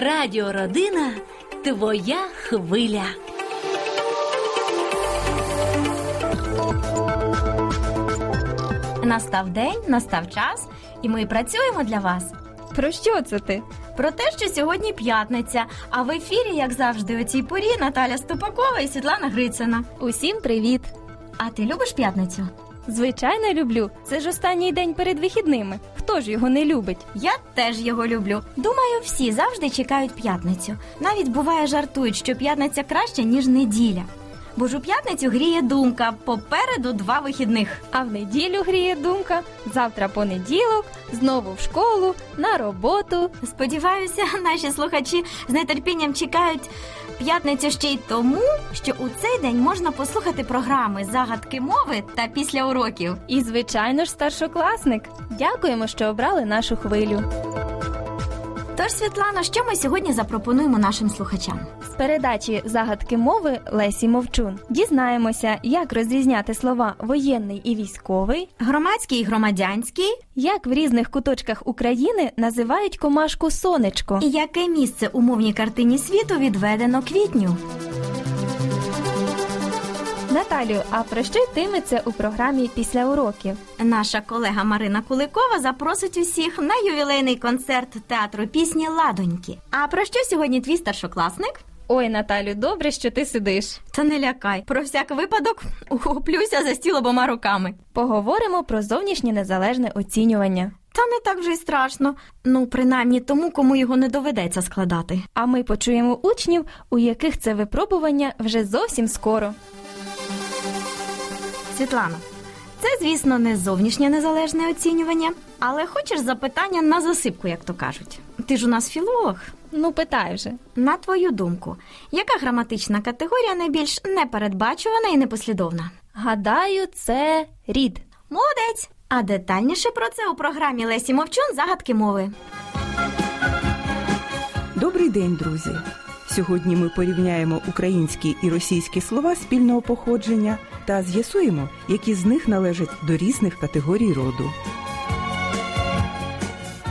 Радіо Родина твоя хвиля. Настав день, настав час, і ми працюємо для вас. Про що це ти? Про те, що сьогодні п'ятниця, а в ефірі, як завжди, у цій порі Наталя Ступакова і Світлана Грицина. Усім привіт! А ти любиш п'ятницю? Звичайно, люблю. Це ж останній день перед вихідними. Хто ж його не любить? Я теж його люблю. Думаю, всі завжди чекають п'ятницю. Навіть буває жартують, що п'ятниця краще, ніж неділя. Бо ж у п'ятницю гріє думка попереду два вихідних. А в неділю гріє думка. Завтра понеділок, знову в школу, на роботу. Сподіваюся, наші слухачі з нетерпінням чекають п'ятницю ще й тому, що у цей день можна послухати програми загадки мови та після уроків. І, звичайно ж, старшокласник. Дякуємо, що обрали нашу хвилю. Тож, Світлано, що ми сьогодні запропонуємо нашим слухачам? З передачі загадки мови Лесі Мовчун дізнаємося, як розрізняти слова воєнний і військовий, Громадський і громадянський, як в різних куточках України називають комашку сонечко. і яке місце у мовній картині світу відведено квітню. Наталю, а про що йтиметься у програмі після уроків? Наша колега Марина Куликова запросить усіх на ювілейний концерт театру пісні Ладоньки. А про що сьогодні твій старшокласник? Ой, Наталю, добре, що ти сидиш. Та не лякай, про всяк випадок ухоплюся за стіл обома руками. Поговоримо про зовнішнє незалежне оцінювання. Та не так вже й страшно. Ну, принаймні тому, кому його не доведеться складати. А ми почуємо учнів, у яких це випробування вже зовсім скоро. Світлано, це, звісно, не зовнішнє незалежне оцінювання, але хочеш запитання на засипку, як то кажуть. Ти ж у нас філолог. Ну, питай вже. На твою думку, яка граматична категорія найбільш непередбачувана і непослідовна? Гадаю, це рід. Молодець! А детальніше про це у програмі Лесі Мовчун загадки мови. Добрий день, друзі! Сьогодні ми порівняємо українські і російські слова спільного походження та з'ясуємо, які з них належать до різних категорій роду.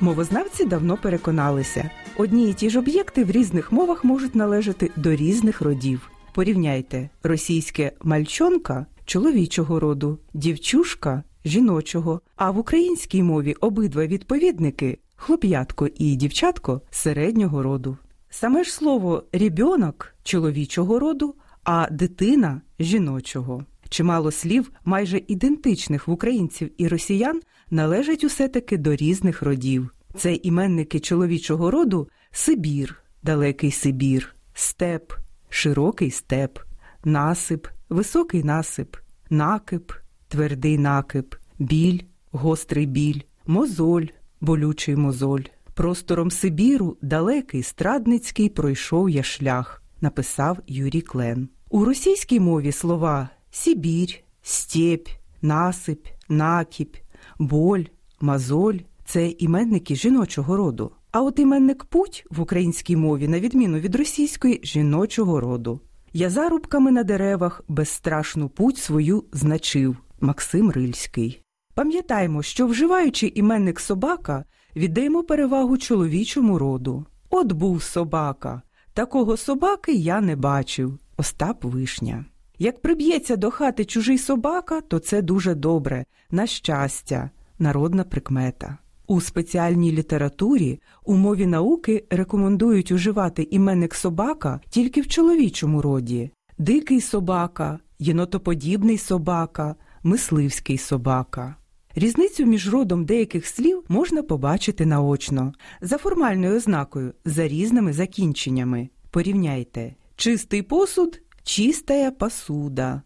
Мовознавці давно переконалися, одні і ті ж об'єкти в різних мовах можуть належати до різних родів. Порівняйте російське мальчонка чоловічого роду, дівчушка жіночого, а в українській мові обидва відповідники хлоп'ятко і дівчатко середнього роду. Саме ж слово рібьонок чоловічого роду, а дитина жіночого. Чимало слів, майже ідентичних в українців і росіян, належать усе таки до різних родів. Це іменники чоловічого роду Сибір, далекий Сибір, степ, широкий степ, насип, високий насип, накип, твердий накип, біль, гострий біль, мозоль, болючий мозоль. Простором Сибіру далекий страдницький пройшов я шлях, написав Юрій Клен. У російській мові слова Сибір, степь, насип, накіп, боль, мазоль це іменники жіночого роду. А от іменник путь в українській мові, на відміну від російської, жіночого роду. Я зарубками на деревах безстрашну путь свою значив Максим Рильський. Пам'ятаємо, що вживаючи іменник собака, віддаємо перевагу чоловічому роду. От був собака. Такого собаки я не бачив. Остап Вишня. Як приб'ється до хати чужий собака, то це дуже добре, на щастя, народна прикмета. У спеціальній літературі у мові науки рекомендують уживати іменник собака тільки в чоловічому роді: дикий собака, єнотоподібний собака, мисливський собака. Різницю між родом деяких слів можна побачити наочно, за формальною ознакою, за різними закінченнями. Порівняйте чистий посуд, чистая посуда,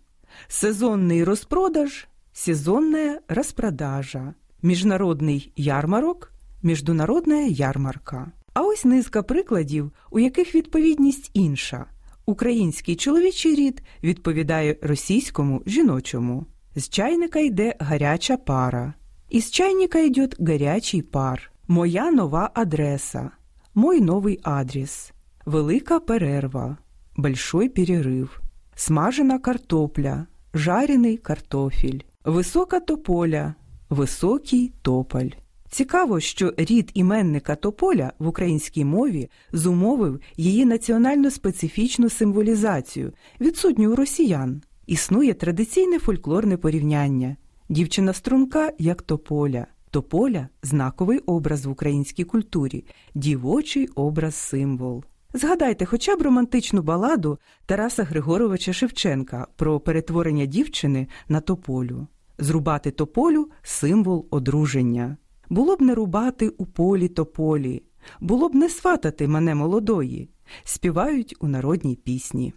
сезонний розпродаж, сезонная розпродажа, міжнародний ярмарок, міжнародна ярмарка. А ось низка прикладів, у яких відповідність інша. Український чоловічий рід відповідає російському жіночому. З чайника йде гаряча пара. Із чайника йде гарячий пар. Моя нова адреса. Мой новий адрес. Велика перерва. Большой перерыв. Смажена картопля. Жарений картофель. Висока тополя. Високий тополь. Цікаво, що рід іменника тополя в українській мові зумовив її національно специфічну символізацію, відсутню у росіян. Існує традиційне фольклорне порівняння. Дівчина струнка як тополя. Тополя знаковий образ в українській культурі, дівочий образ символ. Згадайте хоча б романтичну баладу Тараса Григоровича Шевченка про перетворення дівчини на тополю. Зрубати тополю символ одруження. Було б не рубати у полі тополі, було б не сватати мене молодої, співають у народній пісні.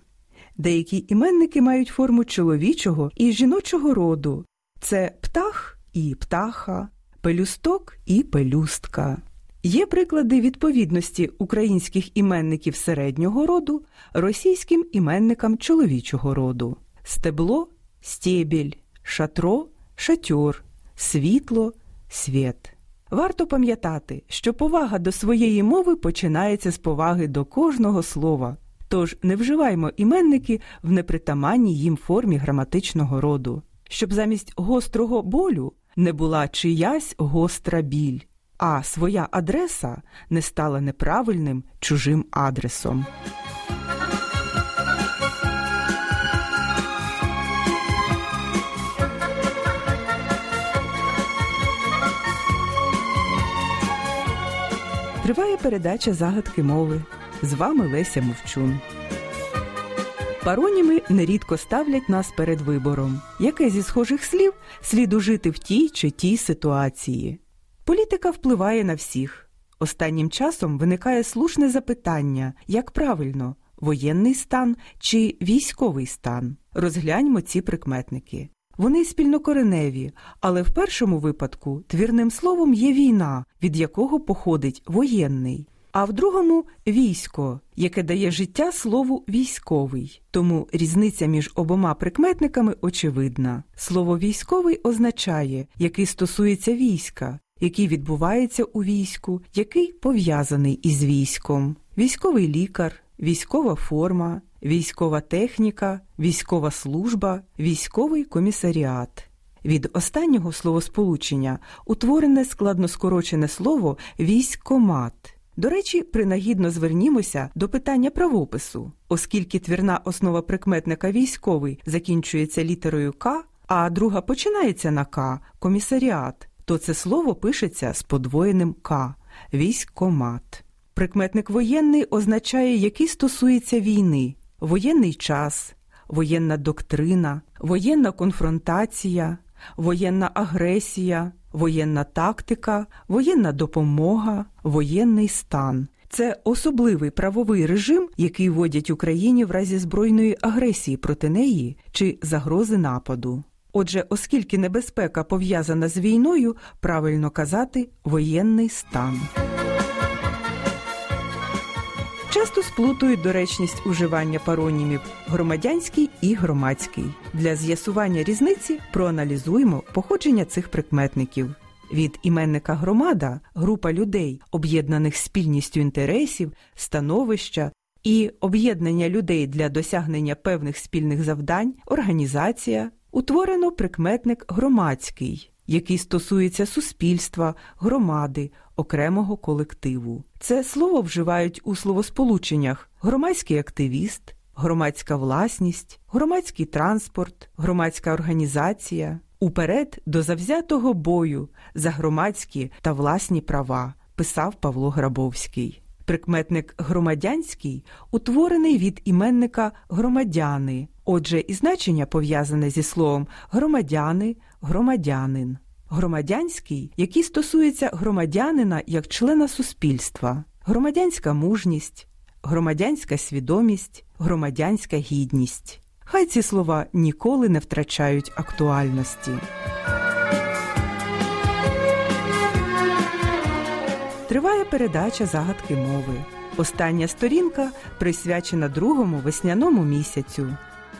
Деякі іменники мають форму чоловічого і жіночого роду це птах і птаха, пелюсток і пелюстка. Є приклади відповідності українських іменників середнього роду російським іменникам чоловічого роду: стебло стебіль, шатро шатьор, світло світ. Варто пам'ятати, що повага до своєї мови починається з поваги до кожного слова. Тож не вживаймо іменники в непритаманній їм формі граматичного роду, щоб замість гострого болю не була чиясь гостра біль, а своя адреса не стала неправильним чужим адресом. Триває передача загадки мови. З вами Леся Мовчун. Пароніми нерідко ставлять нас перед вибором, яке зі схожих слів слід ужити в тій чи тій ситуації. Політика впливає на всіх. Останнім часом виникає слушне запитання, як правильно воєнний стан чи військовий стан. Розгляньмо ці прикметники. Вони спільнокореневі, але в першому випадку твірним словом є війна, від якого походить воєнний, а в другому військо, яке дає життя слову військовий. Тому різниця між обома прикметниками очевидна. Слово військовий означає, який стосується війська, який відбувається у війську, який пов'язаний із військом, військовий лікар, військова форма, військова техніка, військова служба, військовий комісаріат. Від останнього словосполучення утворене складноскорочене слово військомат. До речі, принагідно звернімося до питання правопису, оскільки твірна основа прикметника військовий закінчується літерою К, а друга починається на К комісаріат, то це слово пишеться з подвоєним К військомат. Прикметник воєнний означає, який стосується війни, воєнний час, воєнна доктрина, воєнна конфронтація, воєнна агресія, воєнна тактика, воєнна допомога, воєнний стан. Це особливий правовий режим, який вводять Україні в разі збройної агресії проти неї чи загрози нападу. Отже, оскільки небезпека пов'язана з війною, правильно казати воєнний стан. Часто сплутують доречність уживання паронімів громадянський і громадський. Для з'ясування різниці проаналізуємо походження цих прикметників. Від іменника громада група людей, об'єднаних спільністю інтересів, становища і об'єднання людей для досягнення певних спільних завдань, організація, утворено прикметник громадський, який стосується суспільства, громади, окремого колективу. Це слово вживають у словосполученнях громадський активіст, громадська власність, громадський транспорт, громадська організація. Уперед до завзятого бою за громадські та власні права, писав Павло Грабовський. Прикметник громадянський утворений від іменника громадяни, отже, і значення пов'язане зі словом громадяни, громадянин. Громадянський, який стосується громадянина як члена суспільства, громадянська мужність, громадянська свідомість, громадянська гідність. Хай ці слова ніколи не втрачають актуальності. Триває передача загадки мови. Остання сторінка присвячена другому весняному місяцю.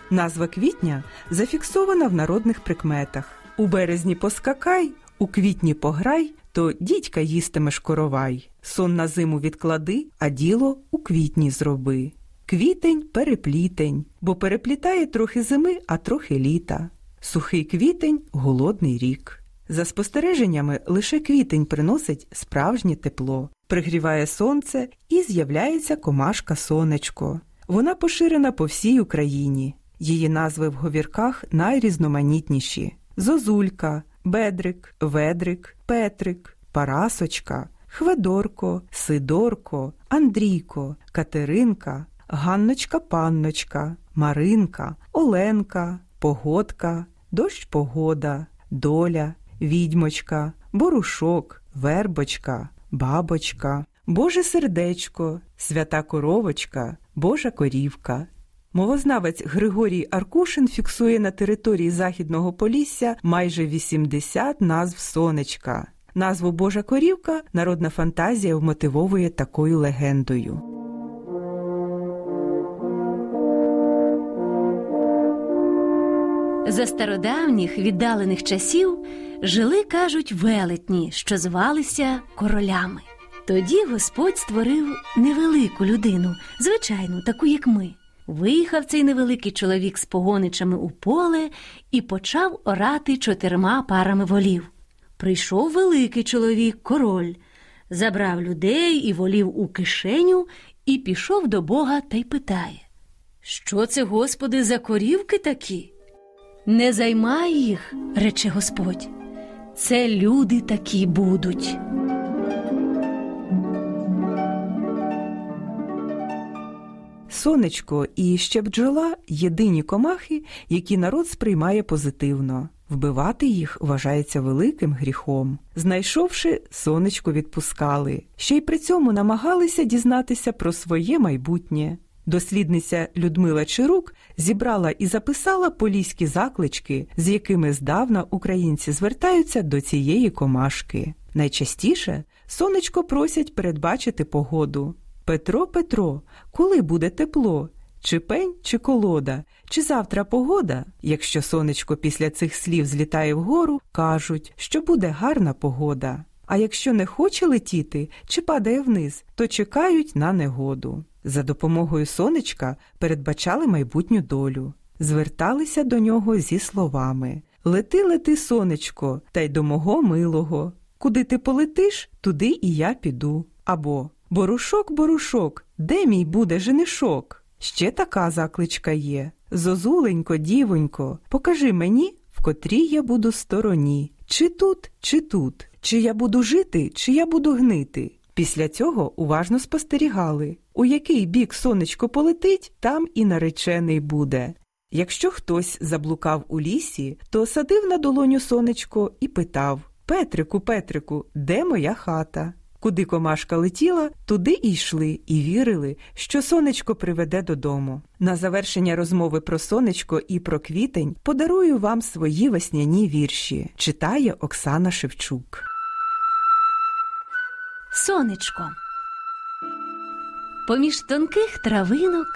Назва квітня зафіксована в народних прикметах. У березні поскакай, у квітні пограй, то дідька їстимеш коровай. Сон на зиму відклади, а діло у квітні зроби. Квітень переплітень, бо переплітає трохи зими, а трохи літа. Сухий квітень голодний рік. За спостереженнями, лише квітень приносить справжнє тепло, пригріває сонце і з'являється комашка сонечко. Вона поширена по всій Україні. Її назви в говірках найрізноманітніші: зозулька, бедрик, ведрик, петрик, парасочка, хведорко, сидорко, Андрійко, Катеринка, Ганночка Панночка, Маринка, Оленка, Погодка, дощ погода, доля, відьмочка, борушок, вербочка, бабочка, Боже сердечко, свята коровочка, Божа корівка. Мовознавець Григорій Аркушин фіксує на території Західного Полісся майже 80 назв сонечка. Назву Божа корівка народна фантазія вмотивовує такою легендою. За стародавніх віддалених часів жили, кажуть, велетні, що звалися королями. Тоді Господь створив невелику людину, звичайну, таку, як ми. Виїхав цей невеликий чоловік з погоничами у поле і почав орати чотирма парами волів. Прийшов великий чоловік, король, забрав людей і волів у кишеню і пішов до Бога та й питає: Що це, Господи, за корівки такі? Не займай їх, рече Господь. Це люди такі будуть. Сонечко і ще бджола єдині комахи, які народ сприймає позитивно. Вбивати їх вважається великим гріхом. Знайшовши, сонечко відпускали, ще й при цьому намагалися дізнатися про своє майбутнє. Дослідниця Людмила Чирук зібрала і записала поліські заклички, з якими здавна українці звертаються до цієї комашки. Найчастіше сонечко просять передбачити погоду. Петро, Петро, коли буде тепло? Чи пень, чи колода, чи завтра погода? Якщо сонечко після цих слів злітає вгору, кажуть, що буде гарна погода. А якщо не хоче летіти чи падає вниз, то чекають на негоду. За допомогою сонечка передбачали майбутню долю, зверталися до нього зі словами Лети, лети, сонечко, та й до мого милого. Куди ти полетиш, туди і я піду. Або Борушок, борушок, де мій буде женишок? Ще така закличка є. Зозуленько, дівонько, покажи мені, в котрій я буду стороні. Чи тут, чи тут, чи я буду жити, чи я буду гнити. Після цього уважно спостерігали, у який бік сонечко полетить, там і наречений буде. Якщо хтось заблукав у лісі, то садив на долоню сонечко і питав Петрику, Петрику, де моя хата? Куди комашка летіла, туди і йшли, і вірили, що сонечко приведе додому. На завершення розмови про сонечко і про квітень подарую вам свої весняні вірші. Читає Оксана Шевчук. Сонечко. Поміж тонких травинок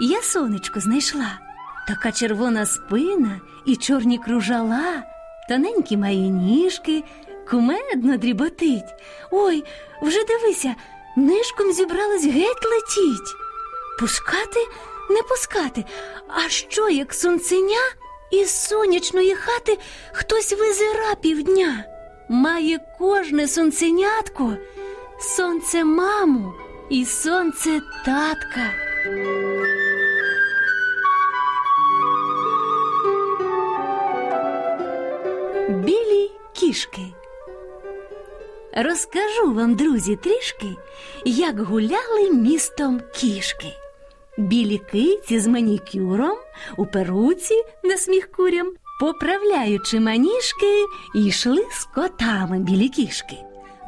я сонечко знайшла. Така червона спина і чорні кружала, тоненькі мої ніжки, кумедно дріботить. Ой, вже дивися, нишком зібралась геть летіть. Пускати, не пускати. А що, як сонценя із сонячної хати хтось визира півдня? Має кожне сонценятко, сонце маму і сонце татка. Білі кішки. Розкажу вам, друзі, трішки, як гуляли містом кішки. Білі киці з манікюром у перуці на сміх курям, поправляючи маніжки, йшли з котами білі кішки.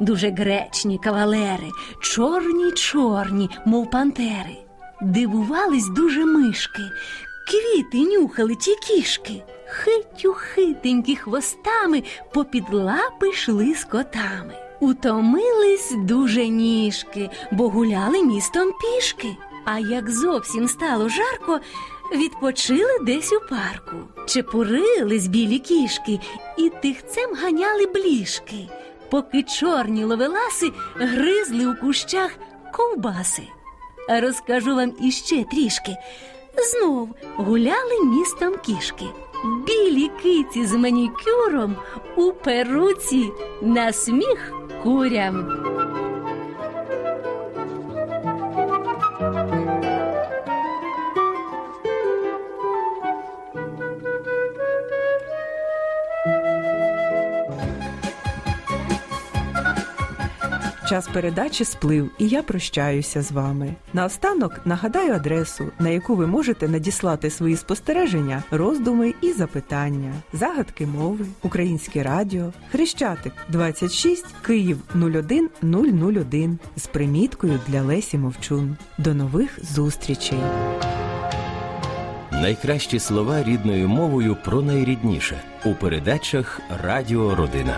Дуже гречні кавалери, чорні чорні, мов пантери. Дивувались дуже мишки, квіти нюхали ті кішки, хитю хитенькі хвостами попід лапи йшли з котами. Утомились дуже ніжки, бо гуляли містом пішки. А як зовсім стало жарко, відпочили десь у парку. Чепурились білі кішки і тихцем ганяли бліжки, поки чорні ловеласи гризли у кущах ковбаси. Розкажу вам іще трішки. Знов гуляли містом кішки. Білі киці з манікюром у перуці на сміх курям. Час передачі сплив, і я прощаюся з вами. Наостанок нагадаю адресу, на яку ви можете надіслати свої спостереження, роздуми і запитання, загадки мови, українське радіо, Хрещатик 26 Київ 01001 з приміткою для Лесі Мовчун. До нових зустрічей! Найкращі слова рідною мовою про найрідніше у передачах Радіо Родина.